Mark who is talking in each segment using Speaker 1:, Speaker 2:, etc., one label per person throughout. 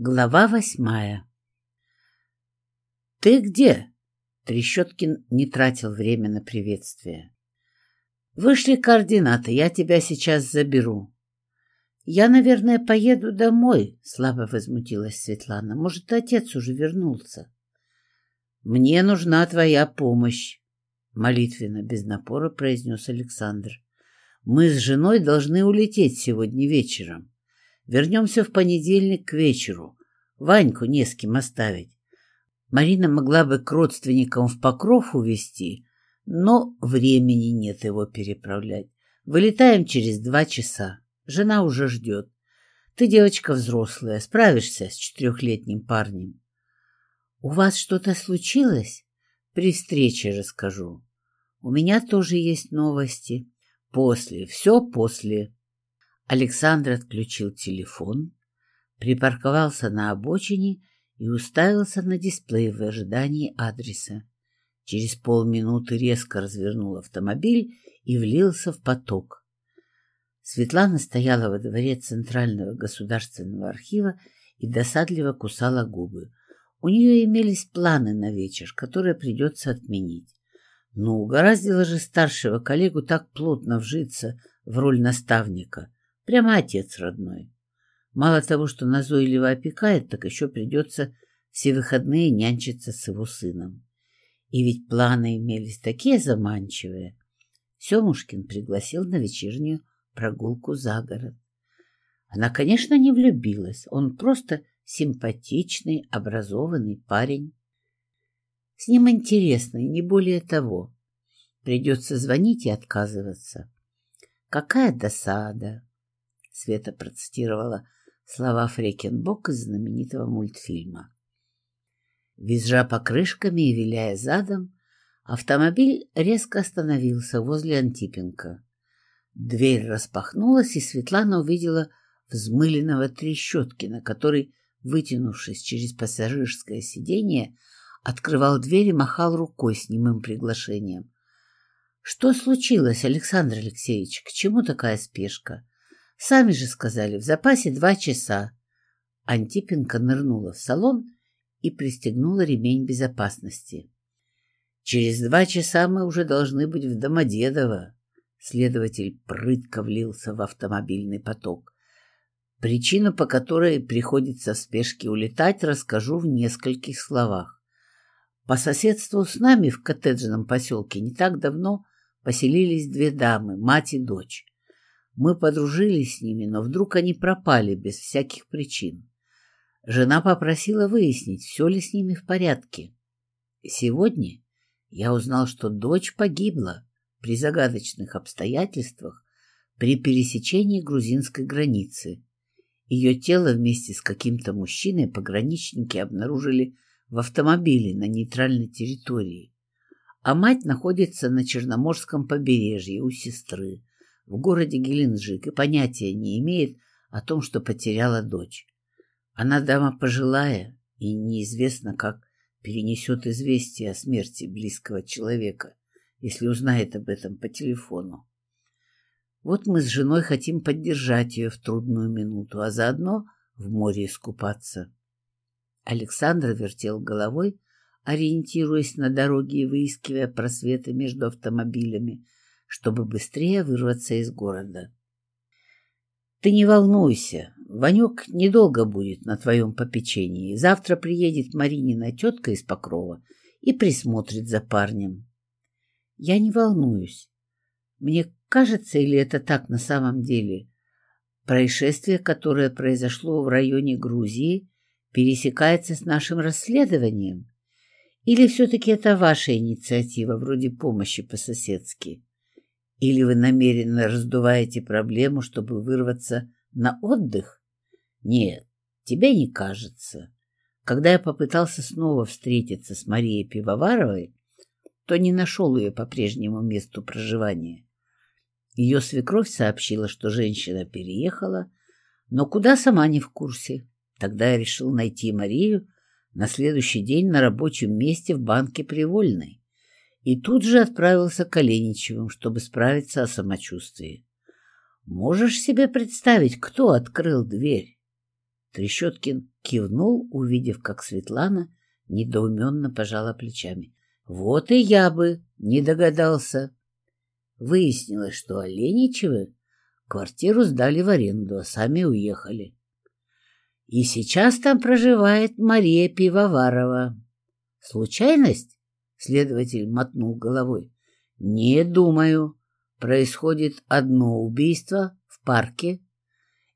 Speaker 1: Глава восьмая «Ты где?» Трещоткин не тратил время на приветствие. «Вышли координаты, я тебя сейчас заберу». «Я, наверное, поеду домой», — слабо возмутилась Светлана. «Может, отец уже вернулся?» «Мне нужна твоя помощь», — молитвенно, без напора произнес Александр. «Мы с женой должны улететь сегодня вечером». Вернемся в понедельник к вечеру. Ваньку не с кем оставить. Марина могла бы к родственникам в Покров увезти, но времени нет его переправлять. Вылетаем через два часа. Жена уже ждет. Ты девочка взрослая, справишься с четырехлетним парнем. У вас что-то случилось? При встрече расскажу. У меня тоже есть новости. После, все после. Александр отключил телефон, припарковался на обочине и уставился на дисплей в ожидании адреса. Через полминуты резко развернул автомобиль и влился в поток. Светлана стояла во дворе Центрального государственного архива и досадливо кусала губы. У нее имелись планы на вечер, которые придется отменить. Но угораздило же старшего коллегу так плотно вжиться в роль наставника — Прямо отец родной. Мало того, что назойливо опекает, так еще придется все выходные нянчиться с его сыном. И ведь планы имелись такие заманчивые. Семушкин пригласил на вечернюю прогулку за город. Она, конечно, не влюбилась. Он просто симпатичный, образованный парень. С ним интересно, и не более того. Придется звонить и отказываться. Какая досада! Света процитировала слова Фрекенбок из знаменитого мультфильма. Визжа покрышками и виляя задом, автомобиль резко остановился возле Антипенко. Дверь распахнулась, и Светлана увидела взмыленного Трещоткина, который, вытянувшись через пассажирское сиденье, открывал дверь и махал рукой с немым приглашением. — Что случилось, Александр Алексеевич? К чему такая спешка? Сами же сказали, в запасе два часа. Антипенко нырнула в салон и пристегнула ремень безопасности. Через два часа мы уже должны быть в Домодедово. Следователь прытко влился в автомобильный поток. Причину, по которой приходится в спешке улетать, расскажу в нескольких словах. По соседству с нами в коттеджном поселке не так давно поселились две дамы, мать и дочь. Мы подружились с ними, но вдруг они пропали без всяких причин. Жена попросила выяснить, все ли с ними в порядке. Сегодня я узнал, что дочь погибла при загадочных обстоятельствах при пересечении грузинской границы. Ее тело вместе с каким-то мужчиной пограничники обнаружили в автомобиле на нейтральной территории. А мать находится на Черноморском побережье у сестры, в городе Геленджик и понятия не имеет о том, что потеряла дочь. Она дама пожилая и неизвестно, как перенесет известие о смерти близкого человека, если узнает об этом по телефону. Вот мы с женой хотим поддержать ее в трудную минуту, а заодно в море искупаться. Александр вертел головой, ориентируясь на дороге и выискивая просветы между автомобилями, чтобы быстрее вырваться из города. Ты не волнуйся, Ванек недолго будет на твоем попечении. Завтра приедет Маринина тетка из Покрова и присмотрит за парнем. Я не волнуюсь. Мне кажется, или это так на самом деле, происшествие, которое произошло в районе Грузии, пересекается с нашим расследованием? Или все-таки это ваша инициатива, вроде помощи по-соседски? Или вы намеренно раздуваете проблему, чтобы вырваться на отдых? Нет, тебе не кажется. Когда я попытался снова встретиться с Марией Пивоваровой, то не нашел ее по прежнему месту проживания. Ее свекровь сообщила, что женщина переехала, но куда сама не в курсе. Тогда я решил найти Марию на следующий день на рабочем месте в банке Привольной и тут же отправился к Оленичевым, чтобы справиться о самочувствии. Можешь себе представить, кто открыл дверь? Трещоткин кивнул, увидев, как Светлана недоуменно пожала плечами. Вот и я бы не догадался. Выяснилось, что Оленичевы квартиру сдали в аренду, а сами уехали. И сейчас там проживает Мария Пивоварова. Случайность? Следователь мотнул головой. Не думаю. Происходит одно убийство в парке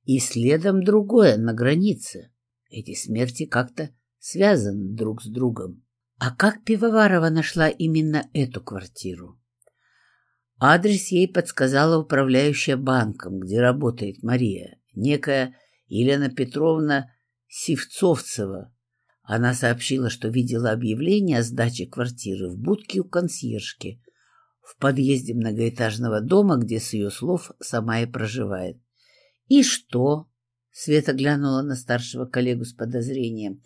Speaker 1: и следом другое на границе. Эти смерти как-то связаны друг с другом. А как Пивоварова нашла именно эту квартиру? Адрес ей подсказала управляющая банком, где работает Мария, некая Елена Петровна Сивцовцева. Она сообщила, что видела объявление о сдаче квартиры в будке у консьержки в подъезде многоэтажного дома, где, с ее слов, сама и проживает. «И что?» — Света глянула на старшего коллегу с подозрением.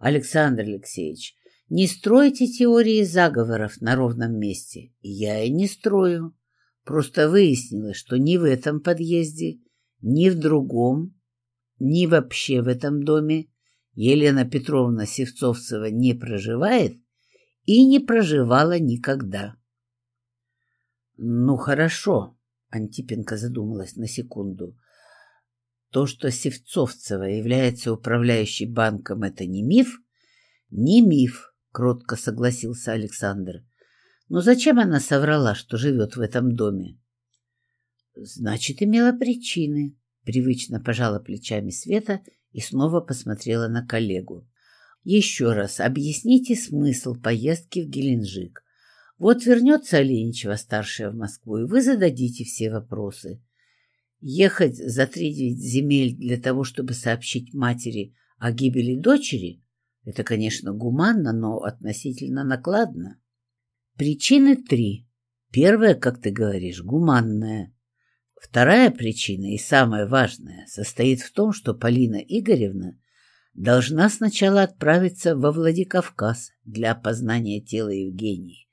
Speaker 1: «Александр Алексеевич, не стройте теории заговоров на ровном месте. Я и не строю. Просто выяснилось, что ни в этом подъезде, ни в другом, ни вообще в этом доме Елена Петровна Севцовцева не проживает и не проживала никогда. «Ну, хорошо», — Антипенко задумалась на секунду. «То, что Севцовцева является управляющей банком, это не миф?» «Не миф», кротко согласился Александр. Но зачем она соврала, что живет в этом доме? Значит, имела причины. Привычно пожала плечами Света и снова посмотрела на коллегу. Еще раз объясните смысл поездки в Геленджик. Вот вернется Оленичева-старшая в Москву, и вы зададите все вопросы. Ехать за три земель для того, чтобы сообщить матери о гибели дочери, это, конечно, гуманно, но относительно накладно. Причины три. Первая, как ты говоришь, гуманная. Вторая причина, и самая важная, состоит в том, что Полина Игоревна должна сначала отправиться во Владикавказ для опознания тела Евгении,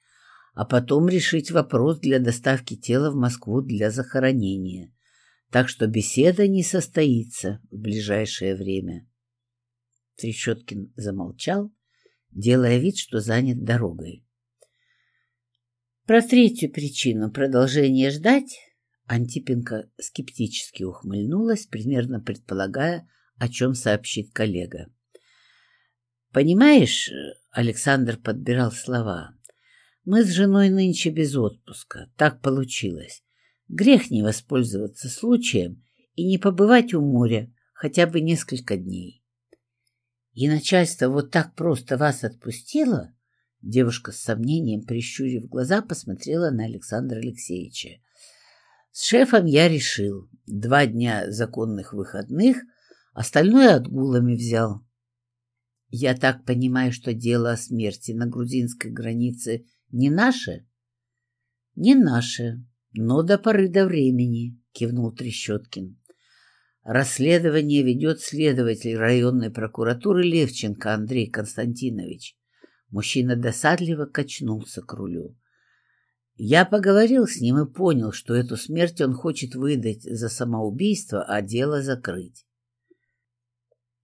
Speaker 1: а потом решить вопрос для доставки тела в Москву для захоронения. Так что беседа не состоится в ближайшее время. Трещоткин замолчал, делая вид, что занят дорогой. Про третью причину продолжения ждать Антипенко скептически ухмыльнулась, примерно предполагая, о чем сообщит коллега. «Понимаешь, — Александр подбирал слова, — мы с женой нынче без отпуска. Так получилось. Грех не воспользоваться случаем и не побывать у моря хотя бы несколько дней. И начальство вот так просто вас отпустило? Девушка с сомнением, прищурив глаза, посмотрела на Александра Алексеевича. С шефом я решил. Два дня законных выходных, остальное отгулами взял. Я так понимаю, что дело о смерти на грузинской границе не наше? Не наше, но до поры до времени, кивнул Трещоткин. Расследование ведет следователь районной прокуратуры Левченко Андрей Константинович. Мужчина досадливо качнулся к рулю. Я поговорил с ним и понял, что эту смерть он хочет выдать за самоубийство, а дело закрыть.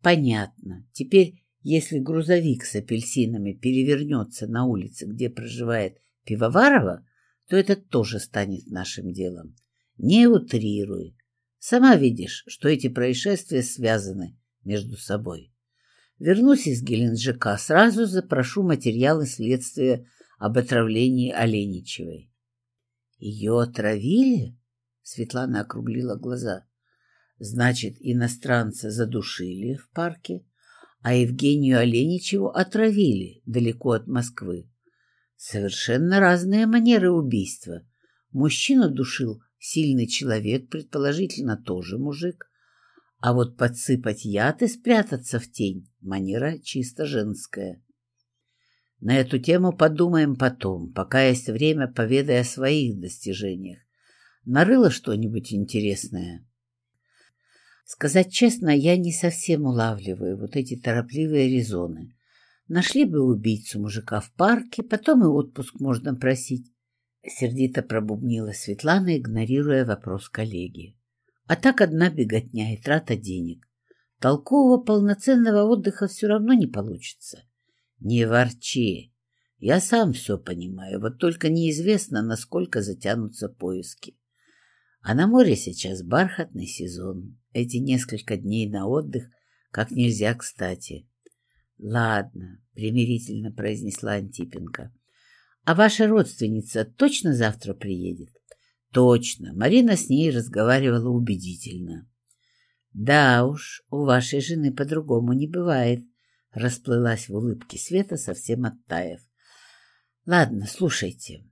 Speaker 1: Понятно. Теперь, если грузовик с апельсинами перевернется на улице, где проживает Пивоварова, то это тоже станет нашим делом. Не утрируй. Сама видишь, что эти происшествия связаны между собой. Вернусь из Геленджика, сразу запрошу материалы следствия об отравлении Оленичевой. Ее отравили? Светлана округлила глаза. Значит, иностранца задушили в парке, а Евгению Оленичеву отравили далеко от Москвы. Совершенно разные манеры убийства. Мужчина душил Сильный человек, предположительно, тоже мужик. А вот подсыпать яд и спрятаться в тень — манера чисто женская. На эту тему подумаем потом, пока есть время, поведай о своих достижениях. Нарыла что-нибудь интересное? Сказать честно, я не совсем улавливаю вот эти торопливые резоны. Нашли бы убийцу мужика в парке, потом и отпуск можно просить. — сердито пробубнила Светлана, игнорируя вопрос коллеги. «А так одна беготня и трата денег. толкового полноценного отдыха все равно не получится. Не ворчи. Я сам все понимаю, вот только неизвестно, насколько затянутся поиски. А на море сейчас бархатный сезон. Эти несколько дней на отдых как нельзя кстати. — Ладно, — примирительно произнесла Антипенко. — А ваша родственница точно завтра приедет? — Точно. Марина с ней разговаривала убедительно. — Да уж, у вашей жены по-другому не бывает, — расплылась в улыбке Света, совсем оттаив. — Ладно, слушайте.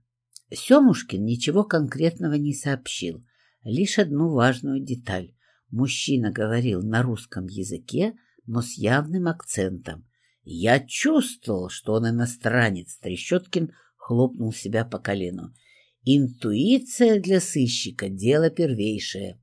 Speaker 1: Семушкин ничего конкретного не сообщил, лишь одну важную деталь. Мужчина говорил на русском языке, но с явным акцентом. Я чувствовал, что он иностранец. Трещоткин хлопнул себя по колену. Интуиция для сыщика — дело первейшее.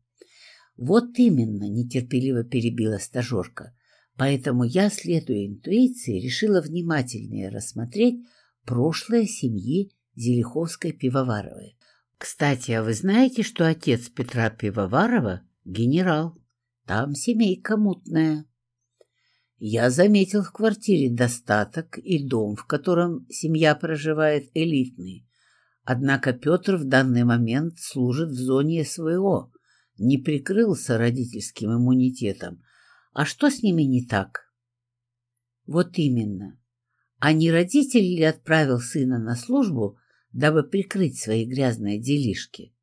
Speaker 1: Вот именно, нетерпеливо перебила стажерка. Поэтому я, следуя интуиции, решила внимательнее рассмотреть прошлое семьи Зелиховской-Пивоваровой. Кстати, а вы знаете, что отец Петра Пивоварова — генерал? Там семейка мутная. Я заметил в квартире достаток и дом, в котором семья проживает элитный. Однако Петр в данный момент служит в зоне СВО, не прикрылся родительским иммунитетом. А что с ними не так? Вот именно. А не родитель ли отправил сына на службу, дабы прикрыть свои грязные делишки?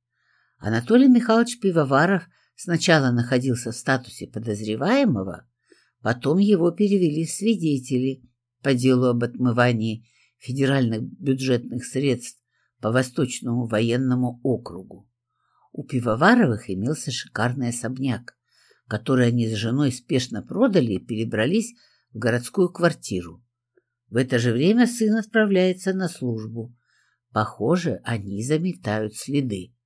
Speaker 1: Анатолий Михайлович Пивоваров сначала находился в статусе подозреваемого, Потом его перевели в свидетели по делу об отмывании федеральных бюджетных средств по Восточному военному округу. У Пивоваровых имелся шикарный особняк, который они с женой спешно продали и перебрались в городскую квартиру. В это же время сын отправляется на службу. Похоже, они заметают следы.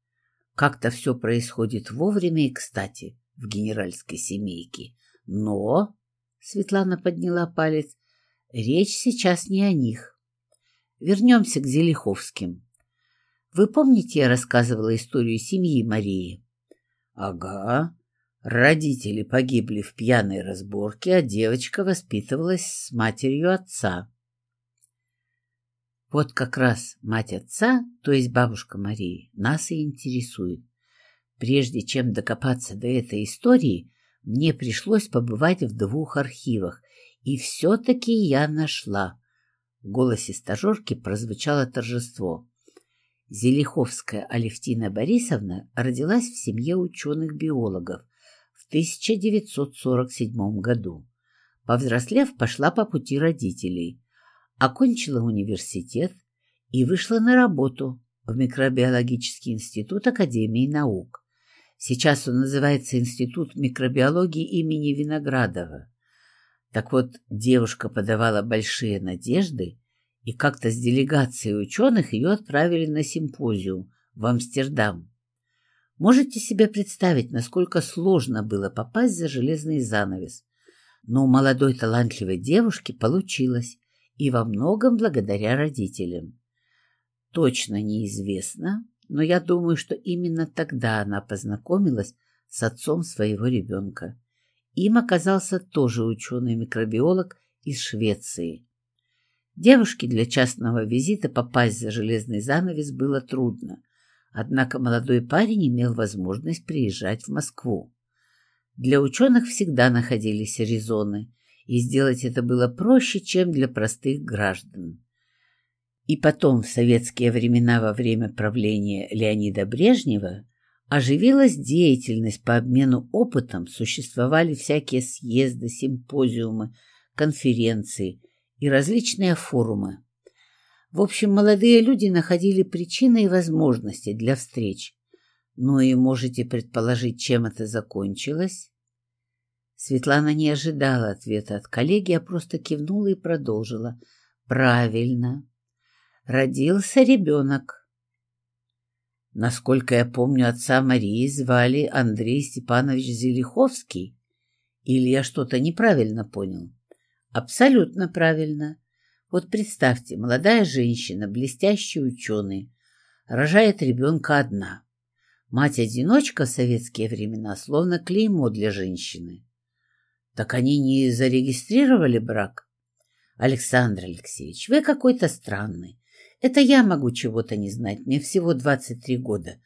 Speaker 1: Как-то все происходит вовремя и кстати в генеральской семейке. Но Светлана подняла палец. Речь сейчас не о них. Вернемся к Зелиховским. Вы помните, я рассказывала историю семьи Марии? Ага. Родители погибли в пьяной разборке, а девочка воспитывалась с матерью отца. Вот как раз мать отца, то есть бабушка Марии, нас и интересует. Прежде чем докопаться до этой истории, мне пришлось побывать в двух архивах, и все-таки я нашла. В голосе стажерки прозвучало торжество. Зелиховская Алевтина Борисовна родилась в семье ученых-биологов в 1947 году. Повзрослев, пошла по пути родителей. Окончила университет и вышла на работу в микробиологический институт Академии наук. Сейчас он называется Институт микробиологии имени Виноградова. Так вот, девушка подавала большие надежды, и как-то с делегацией ученых ее отправили на симпозиум в Амстердам. Можете себе представить, насколько сложно было попасть за железный занавес. Но у молодой талантливой девушки получилось, и во многом благодаря родителям. Точно неизвестно, но я думаю, что именно тогда она познакомилась с отцом своего ребенка. Им оказался тоже ученый-микробиолог из Швеции. Девушке для частного визита попасть за железный занавес было трудно, однако молодой парень имел возможность приезжать в Москву. Для ученых всегда находились резоны, и сделать это было проще, чем для простых граждан. И потом, в советские времена, во время правления Леонида Брежнева, оживилась деятельность по обмену опытом, существовали всякие съезды, симпозиумы, конференции и различные форумы. В общем, молодые люди находили причины и возможности для встреч. Ну и можете предположить, чем это закончилось? Светлана не ожидала ответа от коллеги, а просто кивнула и продолжила. «Правильно родился ребенок. Насколько я помню, отца Марии звали Андрей Степанович Зелиховский. Или я что-то неправильно понял? Абсолютно правильно. Вот представьте, молодая женщина, блестящий ученый, рожает ребенка одна. Мать-одиночка в советские времена словно клеймо для женщины. Так они не зарегистрировали брак? Александр Алексеевич, вы какой-то странный. Это я могу чего-то не знать, мне всего 23 года.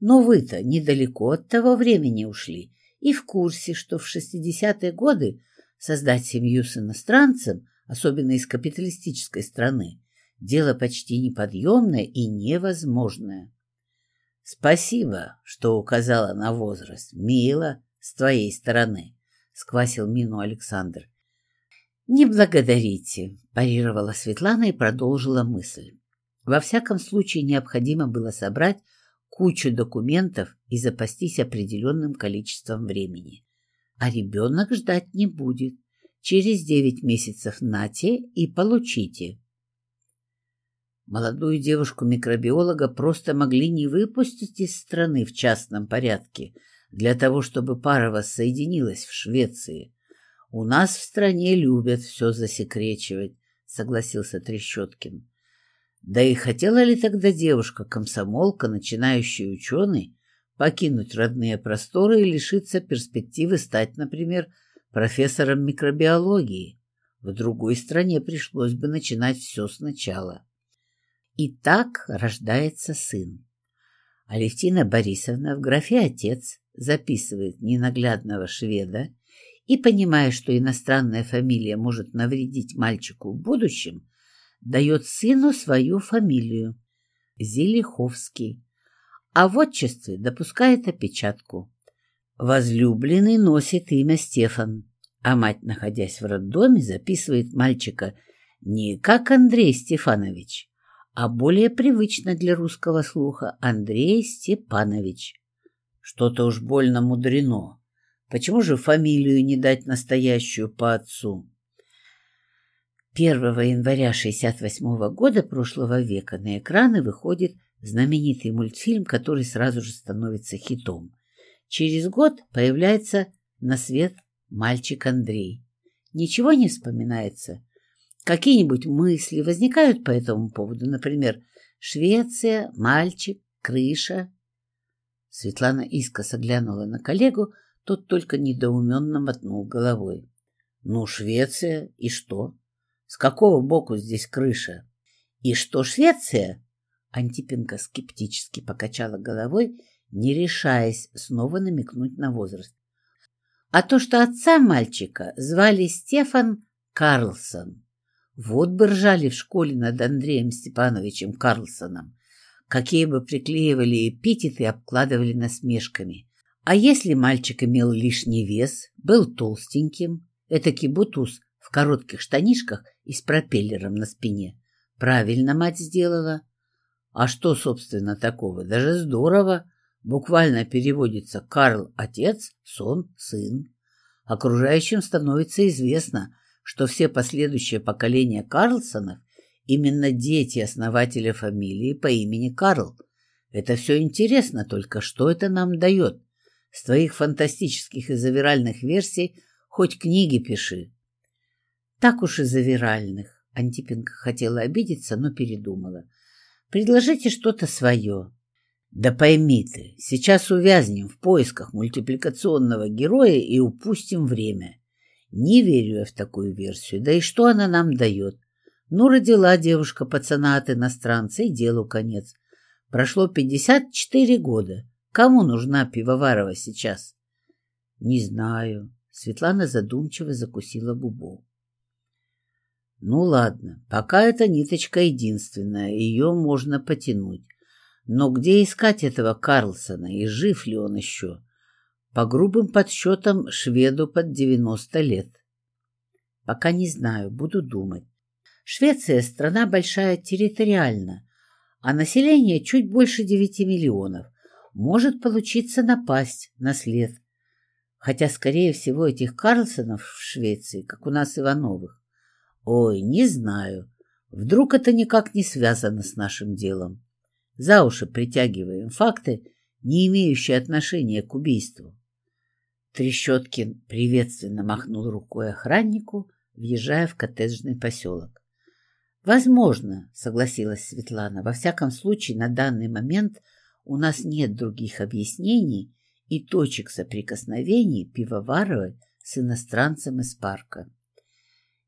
Speaker 1: Но вы-то недалеко от того времени ушли и в курсе, что в 60-е годы создать семью с иностранцем, особенно из капиталистической страны, дело почти неподъемное и невозможное. Спасибо, что указала на возраст. Мило с твоей стороны, — сквасил мину Александр. Не благодарите, — парировала Светлана и продолжила мысль. Во всяком случае, необходимо было собрать кучу документов и запастись определенным количеством времени. А ребенок ждать не будет. Через девять месяцев нате и получите. Молодую девушку-микробиолога просто могли не выпустить из страны в частном порядке для того, чтобы пара воссоединилась в Швеции. У нас в стране любят все засекречивать, согласился Трещоткин. Да и хотела ли тогда девушка-комсомолка, начинающий ученый, покинуть родные просторы и лишиться перспективы стать, например, профессором микробиологии? В другой стране пришлось бы начинать все сначала. И так рождается сын. Алевтина Борисовна в графе «Отец» записывает ненаглядного шведа и, понимая, что иностранная фамилия может навредить мальчику в будущем, дает сыну свою фамилию – Зелиховский, а в отчестве допускает опечатку. Возлюбленный носит имя Стефан, а мать, находясь в роддоме, записывает мальчика не как Андрей Стефанович, а более привычно для русского слуха Андрей Степанович. Что-то уж больно мудрено. Почему же фамилию не дать настоящую по отцу? 1 января 68 года прошлого века на экраны выходит знаменитый мультфильм, который сразу же становится хитом. Через год появляется на свет мальчик Андрей. Ничего не вспоминается. Какие-нибудь мысли возникают по этому поводу, например, Швеция, мальчик, крыша. Светлана искоса глянула на коллегу, тот только недоуменно мотнул головой. Ну, Швеция, и что? С какого боку здесь крыша? И что Швеция? Антипенко скептически покачала головой, не решаясь снова намекнуть на возраст. А то, что отца мальчика звали Стефан Карлсон. Вот бы ржали в школе над Андреем Степановичем Карлсоном. Какие бы приклеивали эпитеты и обкладывали насмешками. А если мальчик имел лишний вес, был толстеньким, этакий бутуз в коротких штанишках и с пропеллером на спине, правильно мать сделала. А что, собственно, такого? Даже здорово. Буквально переводится «Карл – отец, сон – сын». Окружающим становится известно – что все последующие поколения Карлсонов именно дети основателя фамилии по имени Карл. Это все интересно, только что это нам дает? С твоих фантастических и завиральных версий хоть книги пиши. Так уж и завиральных. Антипенко хотела обидеться, но передумала. Предложите что-то свое. Да пойми ты, сейчас увязнем в поисках мультипликационного героя и упустим время. Не верю я в такую версию. Да и что она нам дает? Ну, родила девушка пацана от иностранца, и делу конец. Прошло пятьдесят четыре года. Кому нужна пивоварова сейчас? Не знаю. Светлана задумчиво закусила губу. Ну ладно, пока эта ниточка единственная, ее можно потянуть. Но где искать этого Карлсона и жив ли он еще? По грубым подсчетам, шведу под 90 лет. Пока не знаю, буду думать. Швеция – страна большая территориально, а население чуть больше 9 миллионов. Может получиться напасть на след. Хотя, скорее всего, этих Карлсонов в Швеции, как у нас Ивановых. Ой, не знаю. Вдруг это никак не связано с нашим делом. За уши притягиваем факты, не имеющие отношения к убийству. Трещоткин приветственно махнул рукой охраннику, въезжая в коттеджный поселок. «Возможно», — согласилась Светлана, — «во всяком случае на данный момент у нас нет других объяснений и точек соприкосновений Пивоваровой с иностранцем из парка.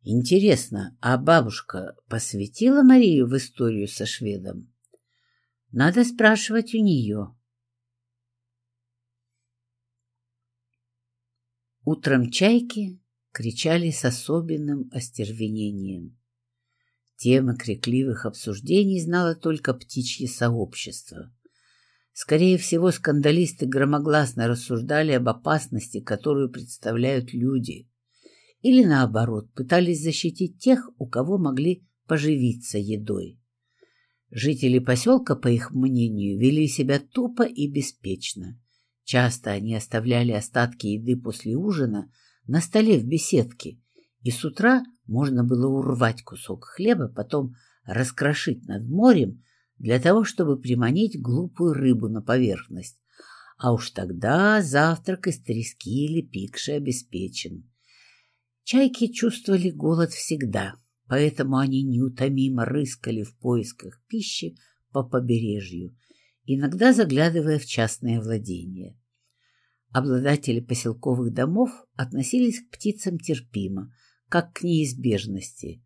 Speaker 1: Интересно, а бабушка посвятила Марию в историю со шведом? Надо спрашивать у нее. Утром чайки кричали с особенным остервенением. Темы крикливых обсуждений знало только птичье сообщество. Скорее всего, скандалисты громогласно рассуждали об опасности, которую представляют люди, или, наоборот, пытались защитить тех, у кого могли поживиться едой. Жители поселка, по их мнению, вели себя тупо и беспечно. Часто они оставляли остатки еды после ужина на столе в беседке, и с утра можно было урвать кусок хлеба, потом раскрошить над морем для того, чтобы приманить глупую рыбу на поверхность. А уж тогда завтрак из трески или пикши обеспечен. Чайки чувствовали голод всегда, поэтому они неутомимо рыскали в поисках пищи по побережью, иногда заглядывая в частные владения. Обладатели поселковых домов относились к птицам терпимо, как к неизбежности.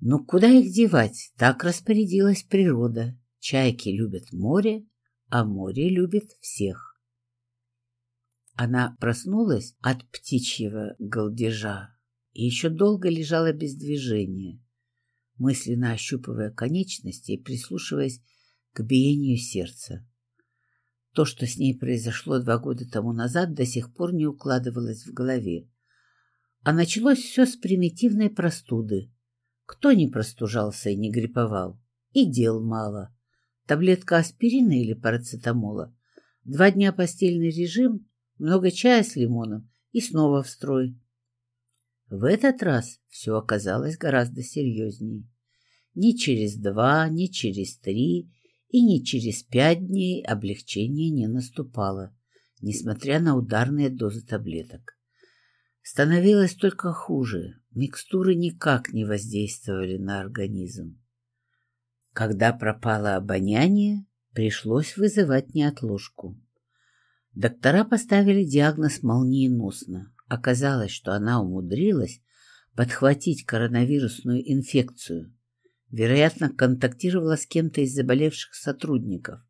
Speaker 1: Но куда их девать? Так распорядилась природа. Чайки любят море, а море любит всех. Она проснулась от птичьего голдежа и еще долго лежала без движения, мысленно ощупывая конечности и прислушиваясь к биению сердца. То, что с ней произошло два года тому назад, до сих пор не укладывалось в голове. А началось все с примитивной простуды. Кто не простужался и не грипповал? И дел мало. Таблетка аспирина или парацетамола. Два дня постельный режим, много чая с лимоном и снова в строй. В этот раз все оказалось гораздо серьезнее. Ни через два, ни через три и ни через пять дней облегчение не наступало, несмотря на ударные дозы таблеток. Становилось только хуже, микстуры никак не воздействовали на организм. Когда пропало обоняние, пришлось вызывать неотложку. Доктора поставили диагноз молниеносно. Оказалось, что она умудрилась подхватить коронавирусную инфекцию, Вероятно, контактировала с кем-то из заболевших сотрудников.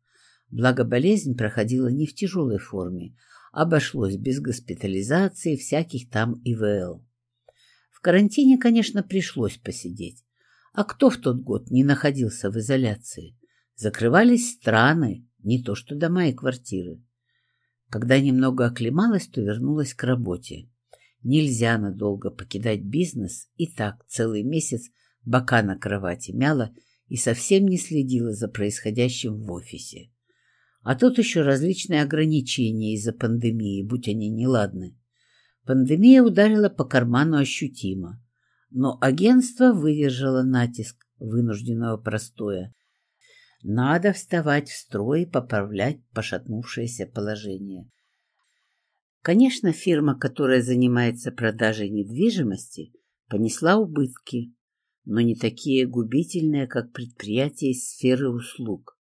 Speaker 1: Благо, болезнь проходила не в тяжелой форме, обошлось без госпитализации всяких там ИВЛ. В карантине, конечно, пришлось посидеть. А кто в тот год не находился в изоляции? Закрывались страны, не то что дома и квартиры. Когда немного оклемалась, то вернулась к работе. Нельзя надолго покидать бизнес, и так целый месяц бока на кровати мяла и совсем не следила за происходящим в офисе. А тут еще различные ограничения из-за пандемии, будь они неладны. Пандемия ударила по карману ощутимо, но агентство выдержало натиск вынужденного простоя. Надо вставать в строй и поправлять пошатнувшееся положение. Конечно, фирма, которая занимается продажей недвижимости, понесла убытки, но не такие губительные, как предприятия из сферы услуг.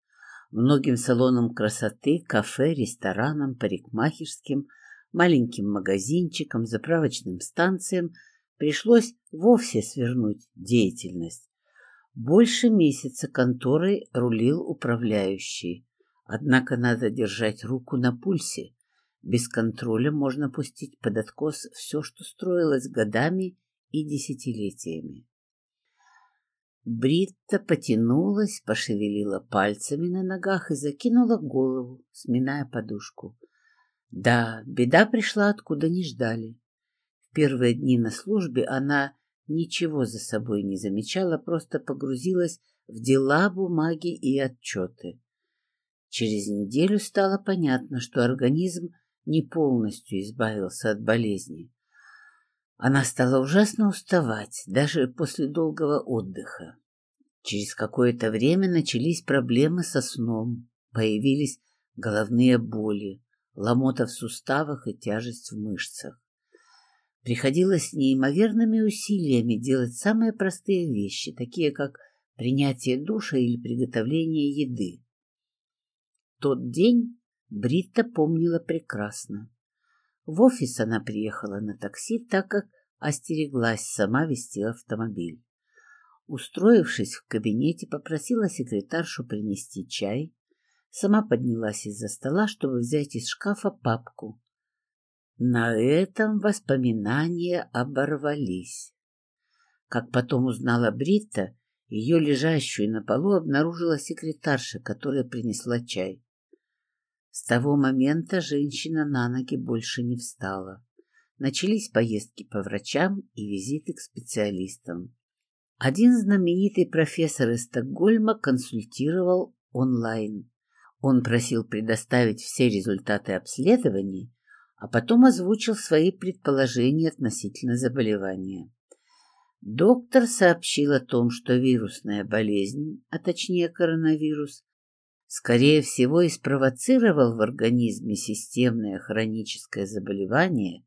Speaker 1: Многим салонам красоты, кафе, ресторанам, парикмахерским, маленьким магазинчикам, заправочным станциям пришлось вовсе свернуть деятельность. Больше месяца конторой рулил управляющий. Однако надо держать руку на пульсе. Без контроля можно пустить под откос все, что строилось годами и десятилетиями. Бритта потянулась, пошевелила пальцами на ногах и закинула голову, сминая подушку. Да, беда пришла, откуда не ждали. В первые дни на службе она ничего за собой не замечала, просто погрузилась в дела, бумаги и отчеты. Через неделю стало понятно, что организм не полностью избавился от болезни. Она стала ужасно уставать, даже после долгого отдыха. Через какое-то время начались проблемы со сном, появились головные боли, ломота в суставах и тяжесть в мышцах. Приходилось неимоверными усилиями делать самые простые вещи, такие как принятие душа или приготовление еды. Тот день Бритта помнила прекрасно. В офис она приехала на такси, так как остереглась сама вести автомобиль. Устроившись в кабинете, попросила секретаршу принести чай, сама поднялась из-за стола, чтобы взять из шкафа папку. На этом воспоминания оборвались. Как потом узнала Бритта, ее лежащую на полу обнаружила секретарша, которая принесла чай. С того момента женщина на ноги больше не встала. Начались поездки по врачам и визиты к специалистам. Один знаменитый профессор из Стокгольма консультировал онлайн. Он просил предоставить все результаты обследований, а потом озвучил свои предположения относительно заболевания. Доктор сообщил о том, что вирусная болезнь, а точнее коронавирус, скорее всего и спровоцировал в организме системное хроническое заболевание,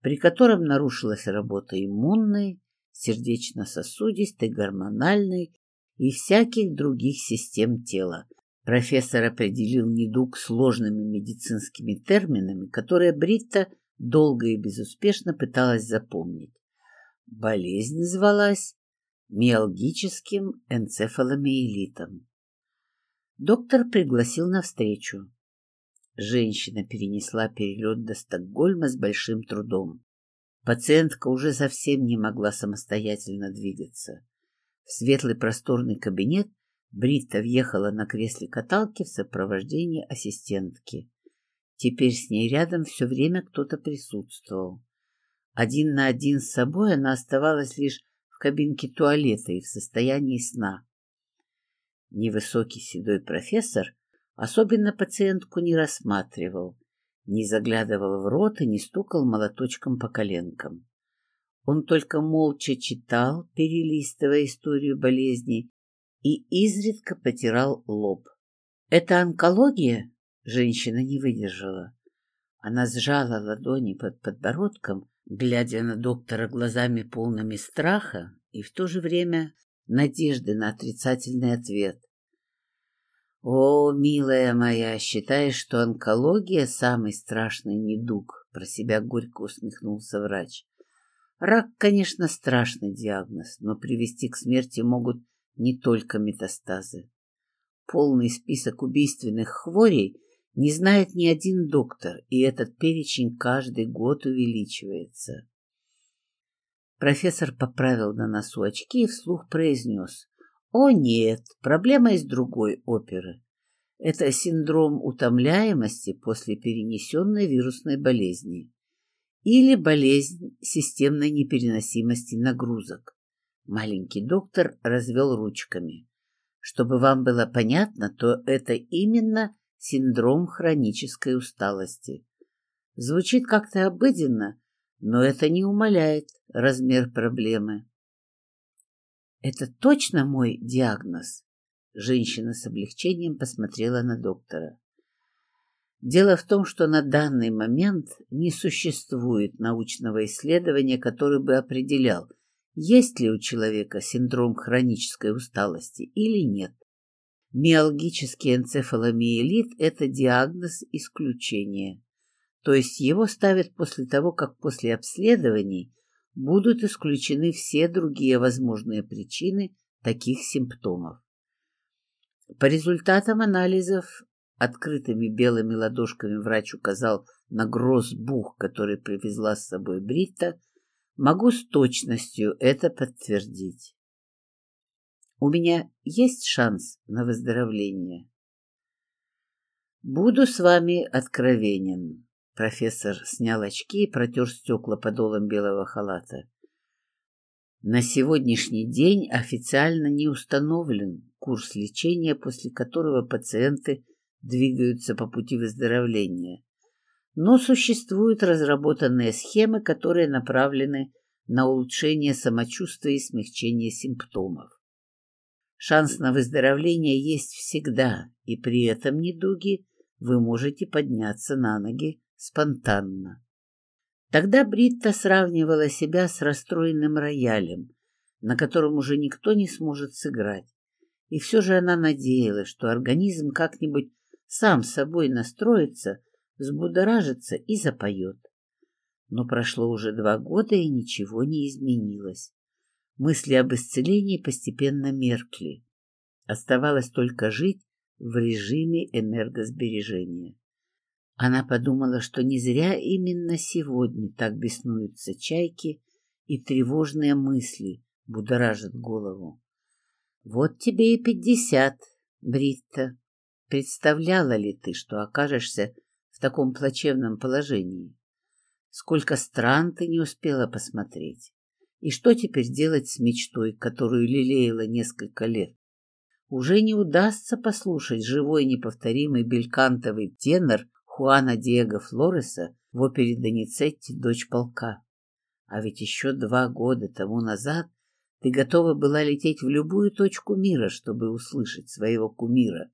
Speaker 1: при котором нарушилась работа иммунной, сердечно-сосудистой, гормональной и всяких других систем тела. Профессор определил недуг сложными медицинскими терминами, которые Бритта долго и безуспешно пыталась запомнить. Болезнь звалась миалгическим энцефаломиелитом. Доктор пригласил на встречу. Женщина перенесла перелет до Стокгольма с большим трудом. Пациентка уже совсем не могла самостоятельно двигаться. В светлый просторный кабинет Бритта въехала на кресле каталки в сопровождении ассистентки. Теперь с ней рядом все время кто-то присутствовал. Один на один с собой она оставалась лишь в кабинке туалета и в состоянии сна. Невысокий седой профессор особенно пациентку не рассматривал, не заглядывал в рот и не стукал молоточком по коленкам. Он только молча читал, перелистывая историю болезни, и изредка потирал лоб. «Это онкология?» Женщина не выдержала. Она сжала ладони под подбородком, глядя на доктора глазами полными страха и в то же время надежды на отрицательный ответ. «О, милая моя, считаешь, что онкология — самый страшный недуг?» — про себя горько усмехнулся врач. «Рак, конечно, страшный диагноз, но привести к смерти могут не только метастазы. Полный список убийственных хворей не знает ни один доктор, и этот перечень каждый год увеличивается». Профессор поправил на носу очки и вслух произнес. О нет, проблема из другой оперы. Это синдром утомляемости после перенесенной вирусной болезни или болезнь системной непереносимости нагрузок. Маленький доктор развел ручками. Чтобы вам было понятно, то это именно синдром хронической усталости. Звучит как-то обыденно, но это не умаляет размер проблемы. Это точно мой диагноз? Женщина с облегчением посмотрела на доктора. Дело в том, что на данный момент не существует научного исследования, которое бы определял, есть ли у человека синдром хронической усталости или нет. Миалгический энцефаломиелит – это диагноз исключения, то есть его ставят после того, как после обследований будут исключены все другие возможные причины таких симптомов. По результатам анализов открытыми белыми ладошками врач указал на грозбух, который привезла с собой Бритта, могу с точностью это подтвердить. У меня есть шанс на выздоровление. Буду с вами откровенен. Профессор снял очки и протер стекла подолом белого халата. На сегодняшний день официально не установлен курс лечения, после которого пациенты двигаются по пути выздоровления. Но существуют разработанные схемы, которые направлены на улучшение самочувствия и смягчение симптомов. Шанс на выздоровление есть всегда, и при этом недуге вы можете подняться на ноги спонтанно. Тогда Бритта сравнивала себя с расстроенным роялем, на котором уже никто не сможет сыграть. И все же она надеялась, что организм как-нибудь сам собой настроится, взбудоражится и запоет. Но прошло уже два года, и ничего не изменилось. Мысли об исцелении постепенно меркли. Оставалось только жить в режиме энергосбережения. Она подумала, что не зря именно сегодня так беснуются чайки и тревожные мысли будоражат голову. Вот тебе и пятьдесят, Бритта. Представляла ли ты, что окажешься в таком плачевном положении? Сколько стран ты не успела посмотреть? И что теперь делать с мечтой, которую лелеяла несколько лет? Уже не удастся послушать живой неповторимый белькантовый тенор Хуана Диего Флореса в опере Доницетти «Дочь полка». А ведь еще два года тому назад ты готова была лететь в любую точку мира, чтобы услышать своего кумира.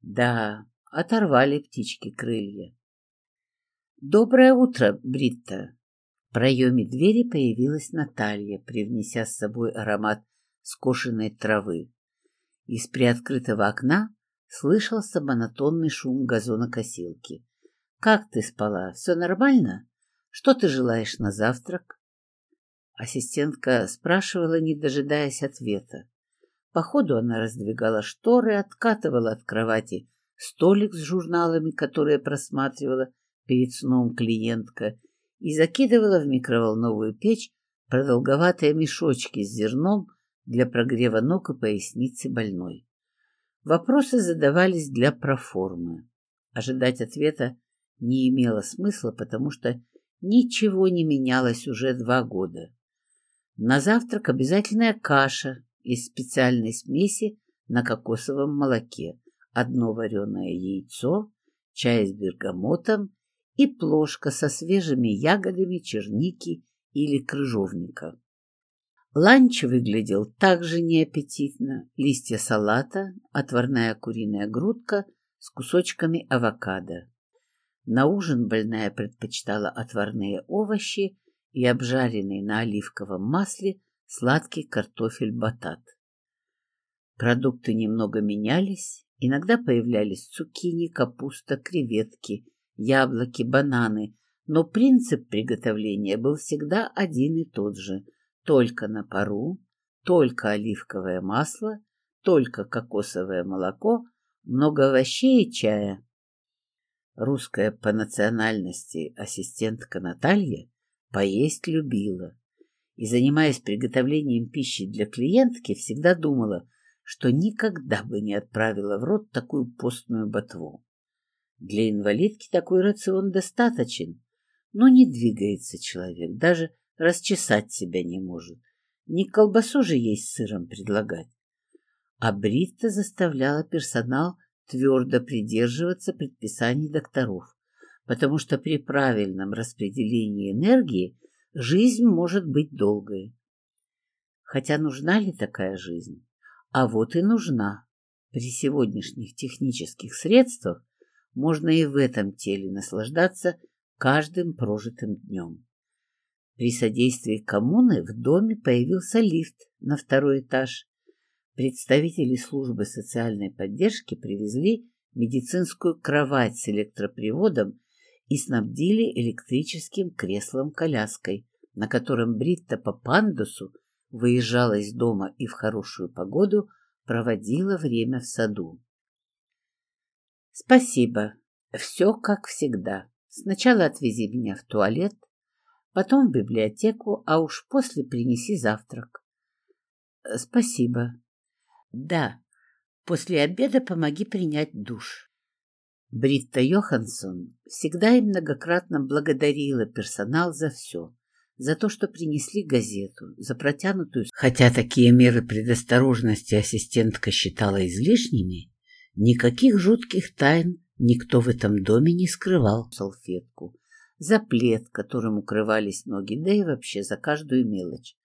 Speaker 1: Да, оторвали птички крылья. «Доброе утро, Бритта!» В проеме двери появилась Наталья, привнеся с собой аромат скошенной травы. Из приоткрытого окна слышался монотонный шум газонокосилки. «Как ты спала? Все нормально? Что ты желаешь на завтрак?» Ассистентка спрашивала, не дожидаясь ответа. Походу она раздвигала шторы, откатывала от кровати столик с журналами, которые просматривала перед сном клиентка, и закидывала в микроволновую печь продолговатые мешочки с зерном для прогрева ног и поясницы больной. Вопросы задавались для проформы. Ожидать ответа не имело смысла, потому что ничего не менялось уже два года. На завтрак обязательная каша из специальной смеси на кокосовом молоке, одно вареное яйцо, чай с бергамотом и плошка со свежими ягодами черники или крыжовника. Ланч выглядел также неаппетитно. Листья салата, отварная куриная грудка с кусочками авокадо. На ужин больная предпочитала отварные овощи и обжаренный на оливковом масле сладкий картофель-батат. Продукты немного менялись, иногда появлялись цукини, капуста, креветки, яблоки, бананы, но принцип приготовления был всегда один и тот же – только на пару, только оливковое масло, только кокосовое молоко, много овощей и чая. Русская по национальности ассистентка Наталья поесть любила и, занимаясь приготовлением пищи для клиентки, всегда думала, что никогда бы не отправила в рот такую постную ботву. Для инвалидки такой рацион достаточен, но не двигается человек, даже расчесать себя не может. Не колбасу же ей с сыром предлагать. А Бритта заставляла персонал твердо придерживаться предписаний докторов, потому что при правильном распределении энергии жизнь может быть долгой. Хотя нужна ли такая жизнь? А вот и нужна. При сегодняшних технических средствах можно и в этом теле наслаждаться каждым прожитым днем. При содействии коммуны в доме появился лифт на второй этаж. Представители службы социальной поддержки привезли медицинскую кровать с электроприводом и снабдили электрическим креслом-коляской, на котором Бритта по пандусу выезжала из дома и в хорошую погоду проводила время в саду. «Спасибо. Все как всегда. Сначала отвези меня в туалет, потом в библиотеку, а уж после принеси завтрак. Э, спасибо. Да, после обеда помоги принять душ. Бритта Йоханссон всегда и многократно благодарила персонал за все. За то, что принесли газету, за протянутую... Хотя такие меры предосторожности ассистентка считала излишними, никаких жутких тайн никто в этом доме не скрывал салфетку, за плед, которым укрывались ноги, да и вообще за каждую мелочь.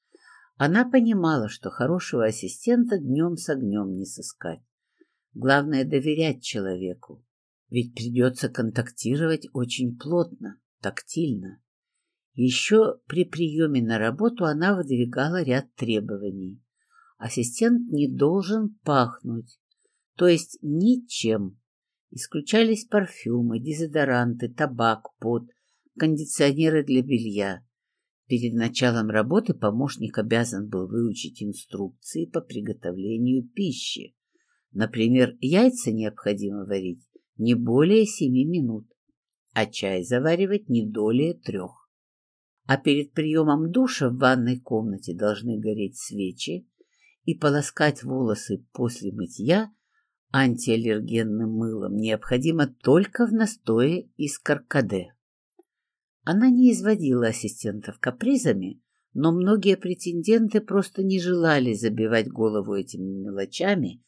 Speaker 1: Она понимала, что хорошего ассистента днем с огнем не сыскать. Главное — доверять человеку, ведь придется контактировать очень плотно, тактильно. Еще при приеме на работу она выдвигала ряд требований. Ассистент не должен пахнуть, то есть ничем. Исключались парфюмы, дезодоранты, табак, пот, кондиционеры для белья. Перед началом работы помощник обязан был выучить инструкции по приготовлению пищи. Например, яйца необходимо варить не более семи минут, а чай заваривать не более трех. А перед приемом душа в ванной комнате должны гореть свечи и полоскать волосы после мытья антиаллергенным мылом необходимо только в настое из каркаде. Она не изводила ассистентов капризами, но многие претенденты просто не желали забивать голову этими мелочами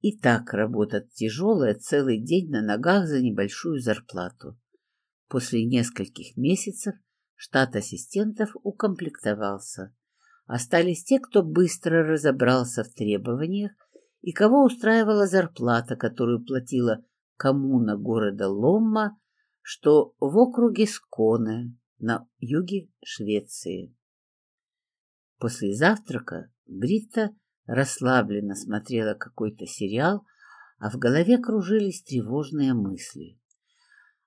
Speaker 1: и так работать тяжелая целый день на ногах за небольшую зарплату. После нескольких месяцев штат ассистентов укомплектовался. Остались те, кто быстро разобрался в требованиях и кого устраивала зарплата, которую платила коммуна города Ломма, что в округе Сконе на юге Швеции. После завтрака Бритта расслабленно смотрела какой-то сериал, а в голове кружились тревожные мысли.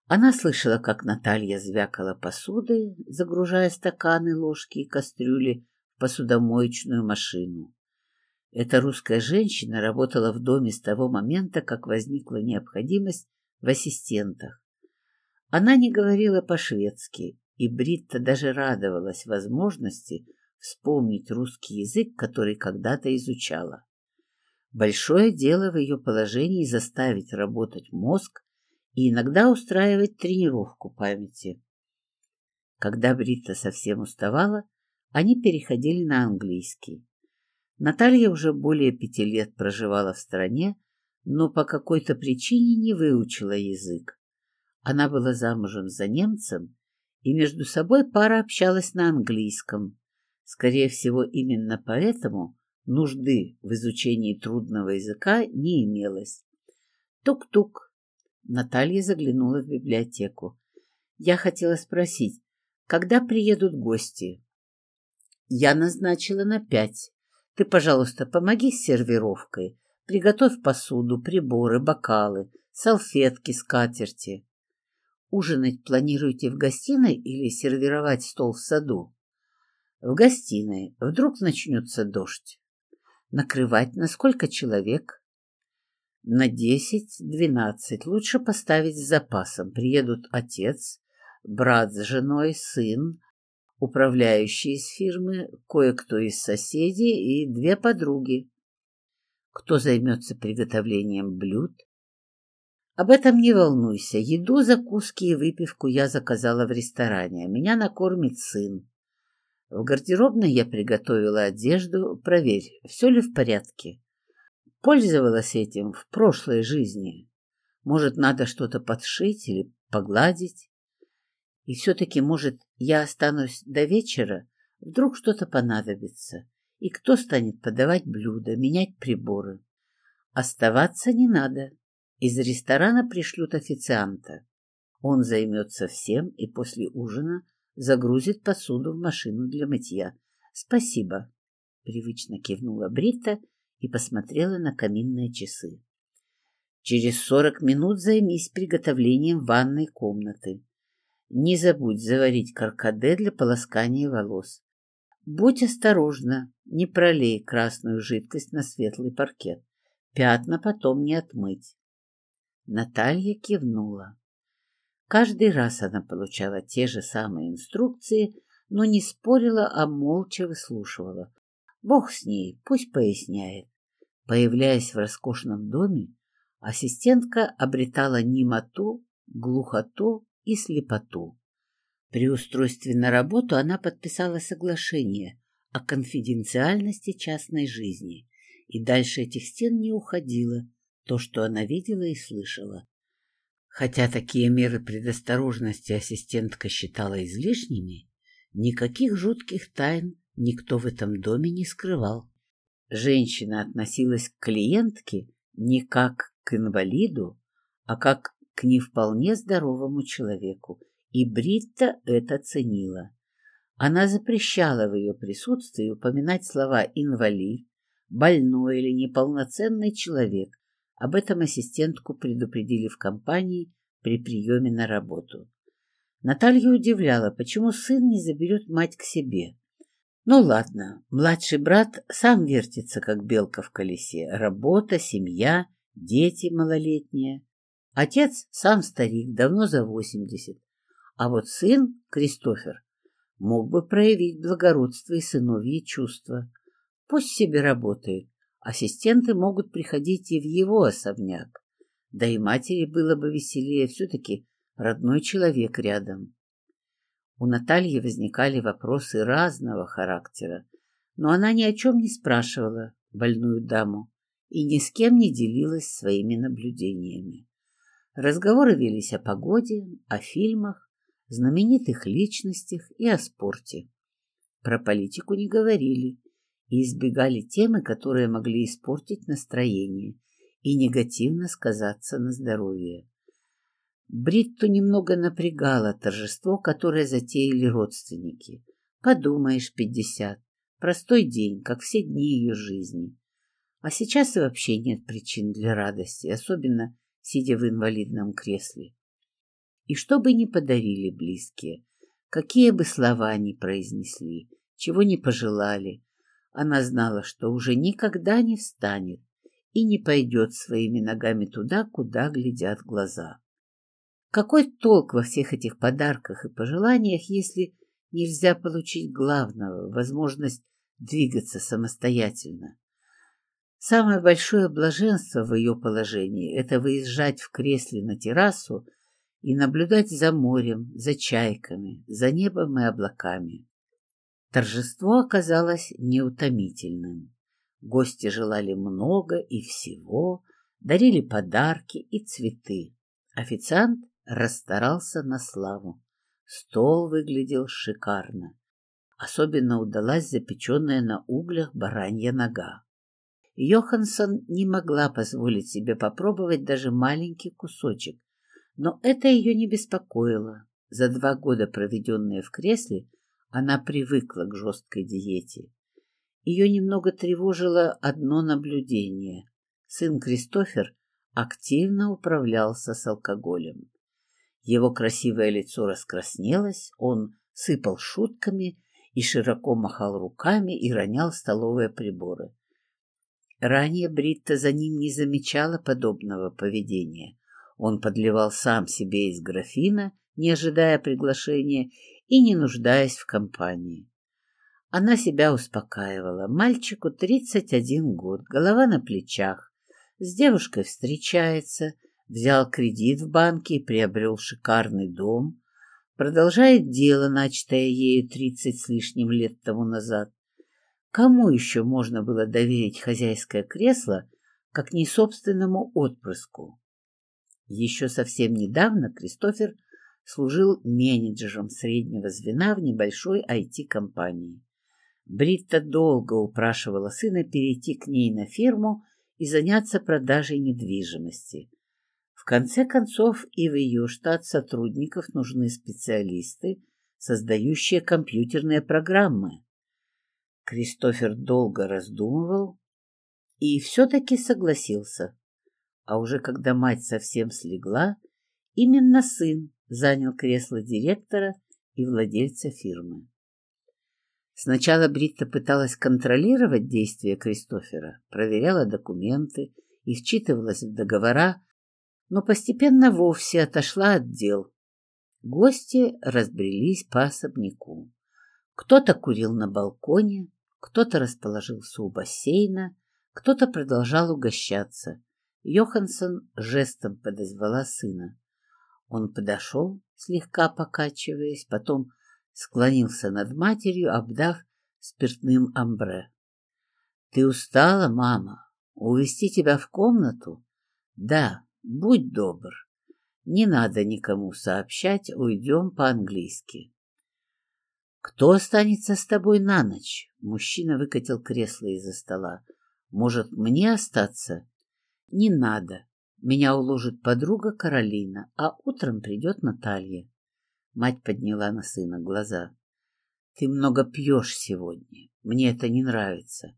Speaker 1: Она слышала, как Наталья звякала посудой, загружая стаканы, ложки и кастрюли в посудомоечную машину. Эта русская женщина работала в доме с того момента, как возникла необходимость в ассистентах. Она не говорила по-шведски, и Бритта даже радовалась возможности вспомнить русский язык, который когда-то изучала. Большое дело в ее положении заставить работать мозг и иногда устраивать тренировку памяти. Когда Бритта совсем уставала, они переходили на английский. Наталья уже более пяти лет проживала в стране, но по какой-то причине не выучила язык. Она была замужем за немцем, и между собой пара общалась на английском. Скорее всего, именно поэтому нужды в изучении трудного языка не имелось. Тук-тук. Наталья заглянула в библиотеку. Я хотела спросить, когда приедут гости? Я назначила на пять. Ты, пожалуйста, помоги с сервировкой. Приготовь посуду, приборы, бокалы, салфетки, скатерти. Ужинать планируете в гостиной или сервировать стол в саду? В гостиной. Вдруг начнется дождь. Накрывать на сколько человек? На десять-двенадцать. Лучше поставить с запасом. Приедут отец, брат с женой, сын, управляющий из фирмы, кое-кто из соседей и две подруги. Кто займется приготовлением блюд? Об этом не волнуйся. Еду, закуски и выпивку я заказала в ресторане. Меня накормит сын. В гардеробной я приготовила одежду. Проверь, все ли в порядке. Пользовалась этим в прошлой жизни. Может, надо что-то подшить или погладить? И все-таки, может, я останусь до вечера, вдруг что-то понадобится. И кто станет подавать блюда, менять приборы? Оставаться не надо. Из ресторана пришлют официанта. Он займется всем и после ужина загрузит посуду в машину для мытья. Спасибо. Привычно кивнула Брита и посмотрела на каминные часы. Через сорок минут займись приготовлением ванной комнаты. Не забудь заварить каркаде для полоскания волос. Будь осторожна, не пролей красную жидкость на светлый паркет. Пятна потом не отмыть. Наталья кивнула. Каждый раз она получала те же самые инструкции, но не спорила, а молча выслушивала. Бог с ней, пусть поясняет. Появляясь в роскошном доме, ассистентка обретала немоту, глухоту и слепоту. При устройстве на работу она подписала соглашение о конфиденциальности частной жизни и дальше этих стен не уходила то, что она видела и слышала. Хотя такие меры предосторожности ассистентка считала излишними, никаких жутких тайн никто в этом доме не скрывал. Женщина относилась к клиентке не как к инвалиду, а как к не вполне здоровому человеку, и Бритта это ценила. Она запрещала в ее присутствии упоминать слова «инвалид», «больной» или «неполноценный человек». Об этом ассистентку предупредили в компании при приеме на работу. Наталья удивляла, почему сын не заберет мать к себе. Ну ладно, младший брат сам вертится, как белка в колесе. Работа, семья, дети малолетние. Отец сам старик, давно за восемьдесят. А вот сын, Кристофер, мог бы проявить благородство и сыновье чувства. Пусть себе работает, ассистенты могут приходить и в его особняк. Да и матери было бы веселее, все-таки родной человек рядом. У Натальи возникали вопросы разного характера, но она ни о чем не спрашивала больную даму и ни с кем не делилась своими наблюдениями. Разговоры велись о погоде, о фильмах, знаменитых личностях и о спорте. Про политику не говорили и избегали темы, которые могли испортить настроение и негативно сказаться на здоровье. Бритту немного напрягало торжество, которое затеяли родственники. Подумаешь, пятьдесят. Простой день, как все дни ее жизни. А сейчас и вообще нет причин для радости, особенно сидя в инвалидном кресле. И что бы ни подарили близкие, какие бы слова ни произнесли, чего не пожелали, она знала, что уже никогда не встанет и не пойдет своими ногами туда, куда глядят глаза. Какой толк во всех этих подарках и пожеланиях, если нельзя получить главного, возможность двигаться самостоятельно? Самое большое блаженство в ее положении — это выезжать в кресле на террасу и наблюдать за морем, за чайками, за небом и облаками. Торжество оказалось неутомительным. Гости желали много и всего, дарили подарки и цветы. Официант расстарался на славу. Стол выглядел шикарно. Особенно удалась запеченная на углях баранья нога. Йоханссон не могла позволить себе попробовать даже маленький кусочек, но это ее не беспокоило. За два года, проведенные в кресле, она привыкла к жесткой диете. Ее немного тревожило одно наблюдение. Сын Кристофер активно управлялся с алкоголем. Его красивое лицо раскраснелось, он сыпал шутками и широко махал руками и ронял столовые приборы. Ранее Бритта за ним не замечала подобного поведения. Он подливал сам себе из графина, не ожидая приглашения и не нуждаясь в компании. Она себя успокаивала. Мальчику 31 год, голова на плечах, с девушкой встречается — взял кредит в банке и приобрел шикарный дом, продолжает дело, начатое ею тридцать с лишним лет тому назад. Кому еще можно было доверить хозяйское кресло, как не собственному отпрыску? Еще совсем недавно Кристофер служил менеджером среднего звена в небольшой IT-компании. Бритта долго упрашивала сына перейти к ней на фирму и заняться продажей недвижимости конце концов, и в ее штат сотрудников нужны специалисты, создающие компьютерные программы. Кристофер долго раздумывал и все-таки согласился. А уже когда мать совсем слегла, именно сын занял кресло директора и владельца фирмы. Сначала Бритта пыталась контролировать действия Кристофера, проверяла документы и вчитывалась в договора, но постепенно вовсе отошла от дел. Гости разбрелись по особняку. Кто-то курил на балконе, кто-то расположился у бассейна, кто-то продолжал угощаться. Йоханссон жестом подозвала сына. Он подошел, слегка покачиваясь, потом склонился над матерью, обдав спиртным амбре. — Ты устала, мама? Увести тебя в комнату? — Да, Будь добр. Не надо никому сообщать, уйдем по-английски. Кто останется с тобой на ночь? Мужчина выкатил кресло из-за стола. Может, мне остаться? Не надо. Меня уложит подруга Каролина, а утром придет Наталья. Мать подняла на сына глаза. Ты много пьешь сегодня. Мне это не нравится.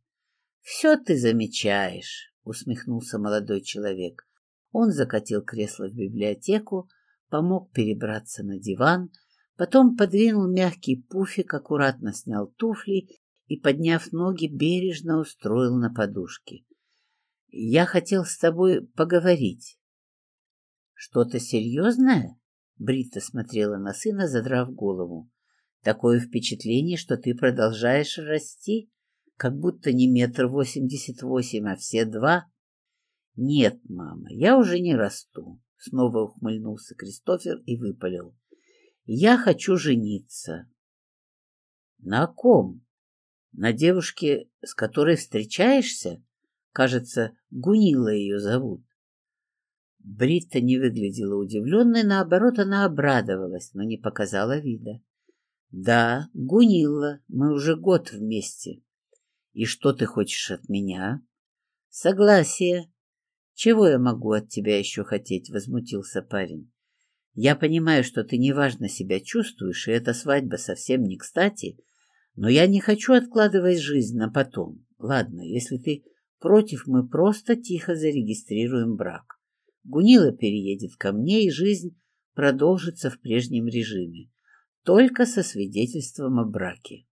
Speaker 1: Все ты замечаешь, усмехнулся молодой человек. Он закатил кресло в библиотеку, помог перебраться на диван, Потом подвинул мягкий пуфик, аккуратно снял туфли и, подняв ноги, бережно устроил на подушке. «Я хотел с тобой поговорить». «Что-то серьезное?» Брита смотрела на сына, задрав голову. «Такое впечатление, что ты продолжаешь расти, как будто не метр восемьдесят восемь, а все два». «Нет, мама, я уже не расту», — снова ухмыльнулся Кристофер и выпалил. «Я хочу жениться». «На ком? На девушке, с которой встречаешься? Кажется, Гунила ее зовут». Бритта не выглядела удивленной, наоборот, она обрадовалась, но не показала вида. «Да, Гунилла, мы уже год вместе. И что ты хочешь от меня?» «Согласие. Чего я могу от тебя еще хотеть?» — возмутился парень. «Я понимаю, что ты неважно себя чувствуешь, и эта свадьба совсем не кстати, но я не хочу откладывать жизнь на потом. Ладно, если ты против, мы просто тихо зарегистрируем брак». Гунила переедет ко мне, и жизнь продолжится в прежнем режиме, только со свидетельством о браке.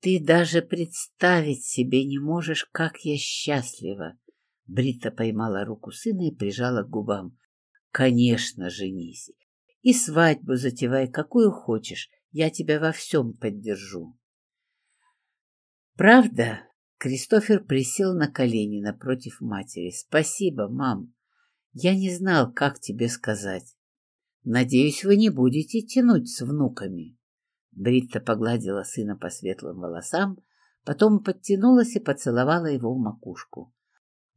Speaker 1: Ты даже представить себе не можешь, как я счастлива. Брита поймала руку сына и прижала к губам. Конечно, женись. И свадьбу затевай, какую хочешь. Я тебя во всем поддержу. Правда? Кристофер присел на колени напротив матери. Спасибо, мам. Я не знал, как тебе сказать. Надеюсь, вы не будете тянуть с внуками. Бритта погладила сына по светлым волосам, потом подтянулась и поцеловала его в макушку.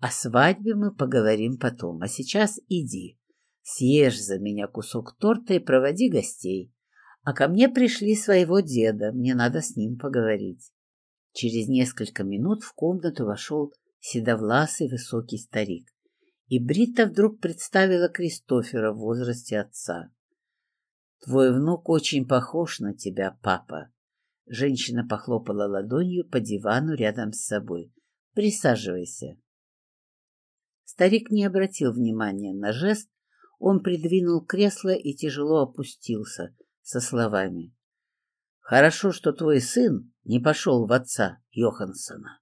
Speaker 1: О свадьбе мы поговорим потом, а сейчас иди. Съешь за меня кусок торта и проводи гостей. А ко мне пришли своего деда, мне надо с ним поговорить. Через несколько минут в комнату вошел седовласый высокий старик и Брита вдруг представила Кристофера в возрасте отца. «Твой внук очень похож на тебя, папа». Женщина похлопала ладонью по дивану рядом с собой. «Присаживайся». Старик не обратил внимания на жест, он придвинул кресло и тяжело опустился со словами. «Хорошо, что твой сын не пошел в отца Йоханссона.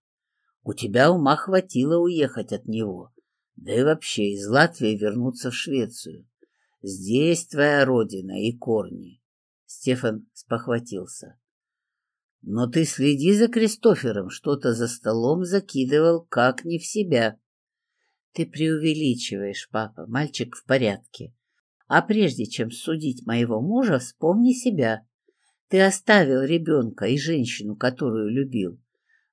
Speaker 1: У тебя ума хватило уехать от него, да и вообще из Латвии вернуться в Швецию. Здесь твоя родина и корни. Стефан спохватился. Но ты следи за Кристофером, что-то за столом закидывал, как не в себя. Ты преувеличиваешь, папа, мальчик в порядке. А прежде чем судить моего мужа, вспомни себя. Ты оставил ребенка и женщину, которую любил.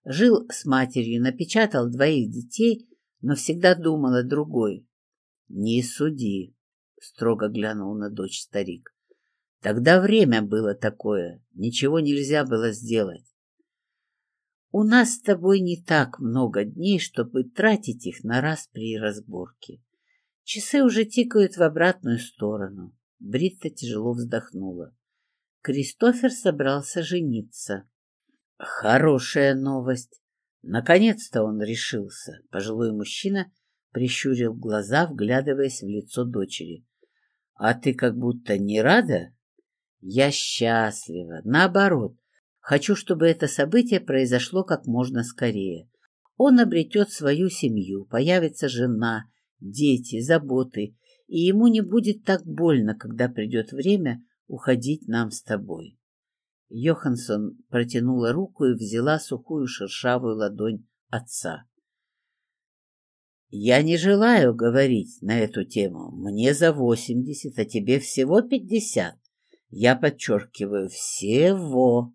Speaker 1: Жил с матерью, напечатал двоих детей но всегда думал о другой. — Не суди, — строго глянул на дочь старик. — Тогда время было такое, ничего нельзя было сделать. У нас с тобой не так много дней, чтобы тратить их на раз при разборке. Часы уже тикают в обратную сторону. Бритта тяжело вздохнула. Кристофер собрался жениться. Хорошая новость. Наконец-то он решился. Пожилой мужчина прищурил глаза, вглядываясь в лицо дочери. — А ты как будто не рада? — Я счастлива. Наоборот, хочу, чтобы это событие произошло как можно скорее. Он обретет свою семью, появится жена, дети, заботы, и ему не будет так больно, когда придет время уходить нам с тобой. Йоханссон протянула руку и взяла сухую шершавую ладонь отца. «Я не желаю говорить на эту тему. Мне за восемьдесят, а тебе всего пятьдесят. Я подчеркиваю, всего».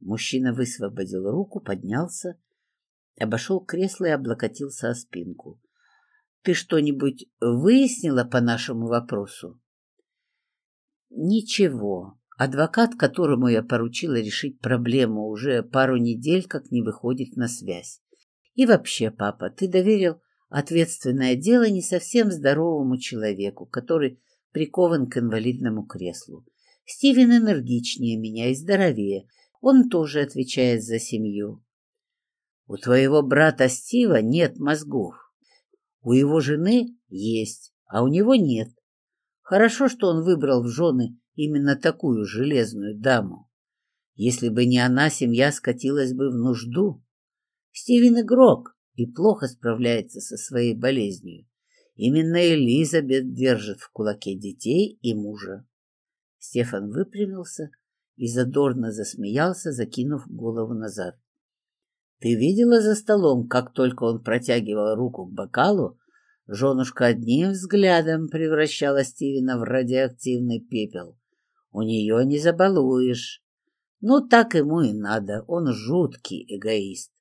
Speaker 1: Мужчина высвободил руку, поднялся, обошел кресло и облокотился о спинку. «Ты что-нибудь выяснила по нашему вопросу?» «Ничего. Адвокат, которому я поручила решить проблему, уже пару недель как не выходит на связь. И вообще, папа, ты доверил ответственное дело не совсем здоровому человеку, который прикован к инвалидному креслу. Стивен энергичнее меня и здоровее. Он тоже отвечает за семью. У твоего брата Стива нет мозгов. У его жены есть, а у него нет. Хорошо, что он выбрал в жены именно такую железную даму. Если бы не она, семья скатилась бы в нужду. Стивен игрок и плохо справляется со своей болезнью. Именно Элизабет держит в кулаке детей и мужа. Стефан выпрямился и задорно засмеялся, закинув голову назад. Ты видела за столом, как только он протягивал руку к бокалу, женушка одним взглядом превращала Стивена в радиоактивный пепел. У нее не забалуешь. Ну, так ему и надо, он жуткий эгоист.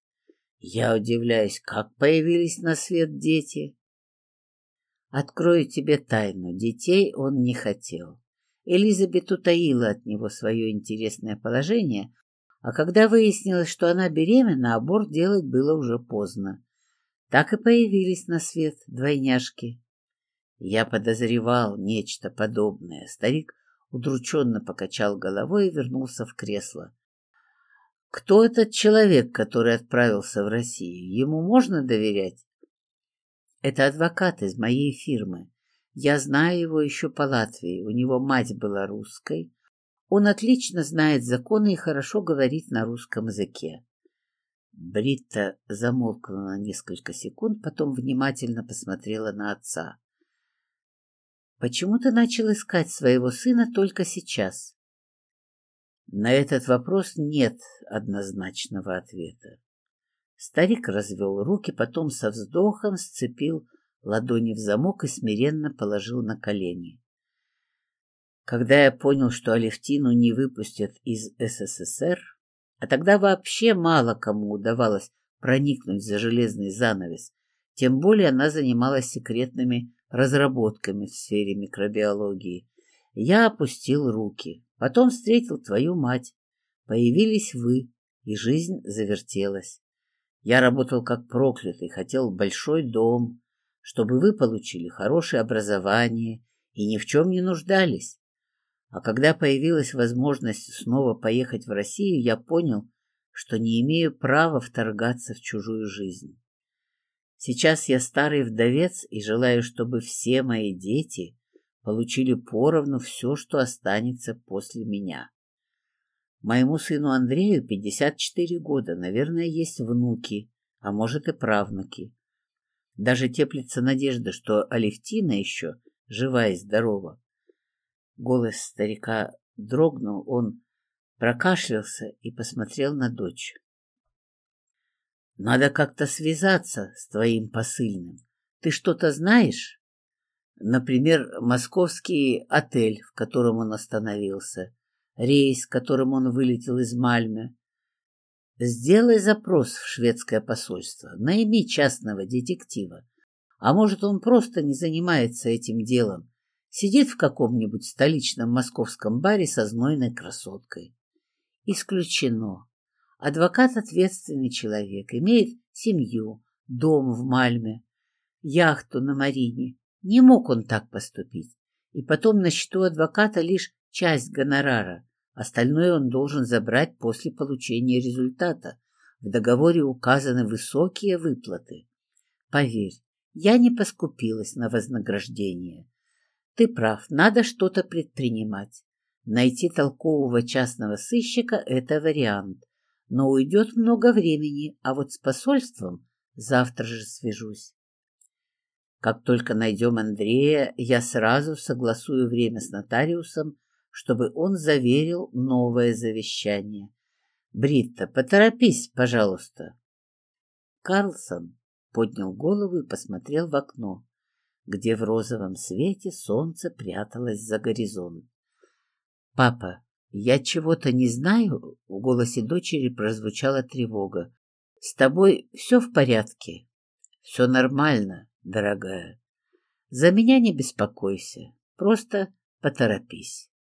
Speaker 1: Я удивляюсь, как появились на свет дети. Открою тебе тайну, детей он не хотел. Элизабет утаила от него свое интересное положение, а когда выяснилось, что она беременна, аборт делать было уже поздно. Так и появились на свет двойняшки. Я подозревал нечто подобное. Старик удрученно покачал головой и вернулся в кресло. Кто этот человек, который отправился в Россию? Ему можно доверять? Это адвокат из моей фирмы. Я знаю его еще по Латвии. У него мать была русской, он отлично знает законы и хорошо говорит на русском языке. Бритта замолкла на несколько секунд, потом внимательно посмотрела на отца. «Почему ты начал искать своего сына только сейчас?» На этот вопрос нет однозначного ответа. Старик развел руки, потом со вздохом сцепил ладони в замок и смиренно положил на колени. Когда я понял, что Алевтину не выпустят из СССР, а тогда вообще мало кому удавалось проникнуть за железный занавес, тем более она занималась секретными разработками в сфере микробиологии, я опустил руки. Потом встретил твою мать. Появились вы, и жизнь завертелась. Я работал как проклятый, хотел большой дом, чтобы вы получили хорошее образование и ни в чем не нуждались. А когда появилась возможность снова поехать в Россию, я понял, что не имею права вторгаться в чужую жизнь. Сейчас я старый вдовец и желаю, чтобы все мои дети получили поровну все, что останется после меня. Моему сыну Андрею 54 года, наверное, есть внуки, а может и правнуки. Даже теплится надежда, что Алевтина еще жива и здорова. Голос старика дрогнул, он прокашлялся и посмотрел на дочь. «Надо как-то связаться с твоим посыльным. Ты что-то знаешь? Например, московский отель, в котором он остановился, рейс, которым он вылетел из Мальме. Сделай запрос в шведское посольство, найми частного детектива. А может, он просто не занимается этим делом Сидит в каком-нибудь столичном московском баре со знойной красоткой. Исключено. Адвокат ответственный человек, имеет семью, дом в Мальме, яхту на Марине. Не мог он так поступить. И потом на счету адвоката лишь часть гонорара. Остальное он должен забрать после получения результата. В договоре указаны высокие выплаты. Поверь, я не поскупилась на вознаграждение. Ты прав, надо что-то предпринимать. Найти толкового частного сыщика – это вариант. Но уйдет много времени, а вот с посольством завтра же свяжусь. Как только найдем Андрея, я сразу согласую время с нотариусом, чтобы он заверил новое завещание. Бритта, поторопись, пожалуйста. Карлсон поднял голову и посмотрел в окно где в розовом свете солнце пряталось за горизонт. «Папа, я чего-то не знаю?» — в голосе дочери прозвучала тревога. «С тобой все в порядке?» «Все нормально, дорогая. За меня не беспокойся, просто поторопись».